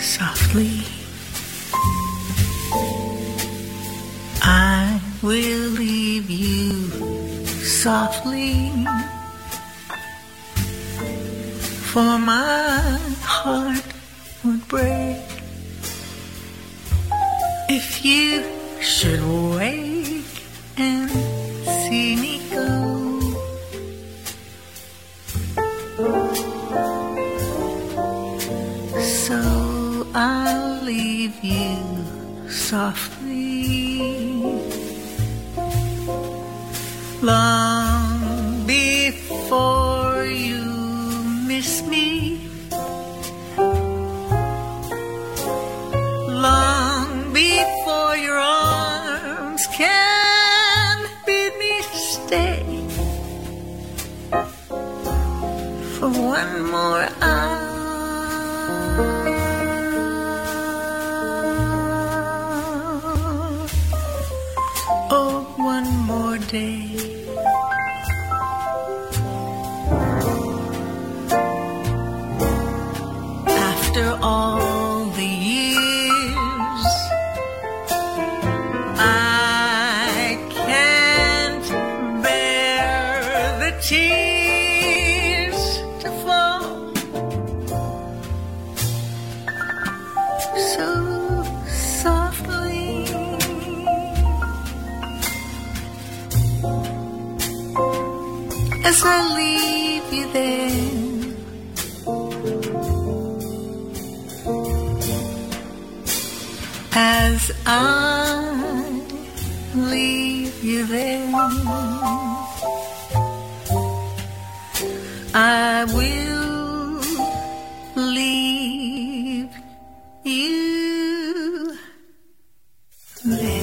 softly. I will leave you softly. For my heart would break if you should wake I'll leave you softly. Long before you miss me. Long before your arms can bid me stay. For one more hour. After all the years, I can't bear the tears to fall. So softly, as I leave you there. Cause I leave you there. I will leave you there.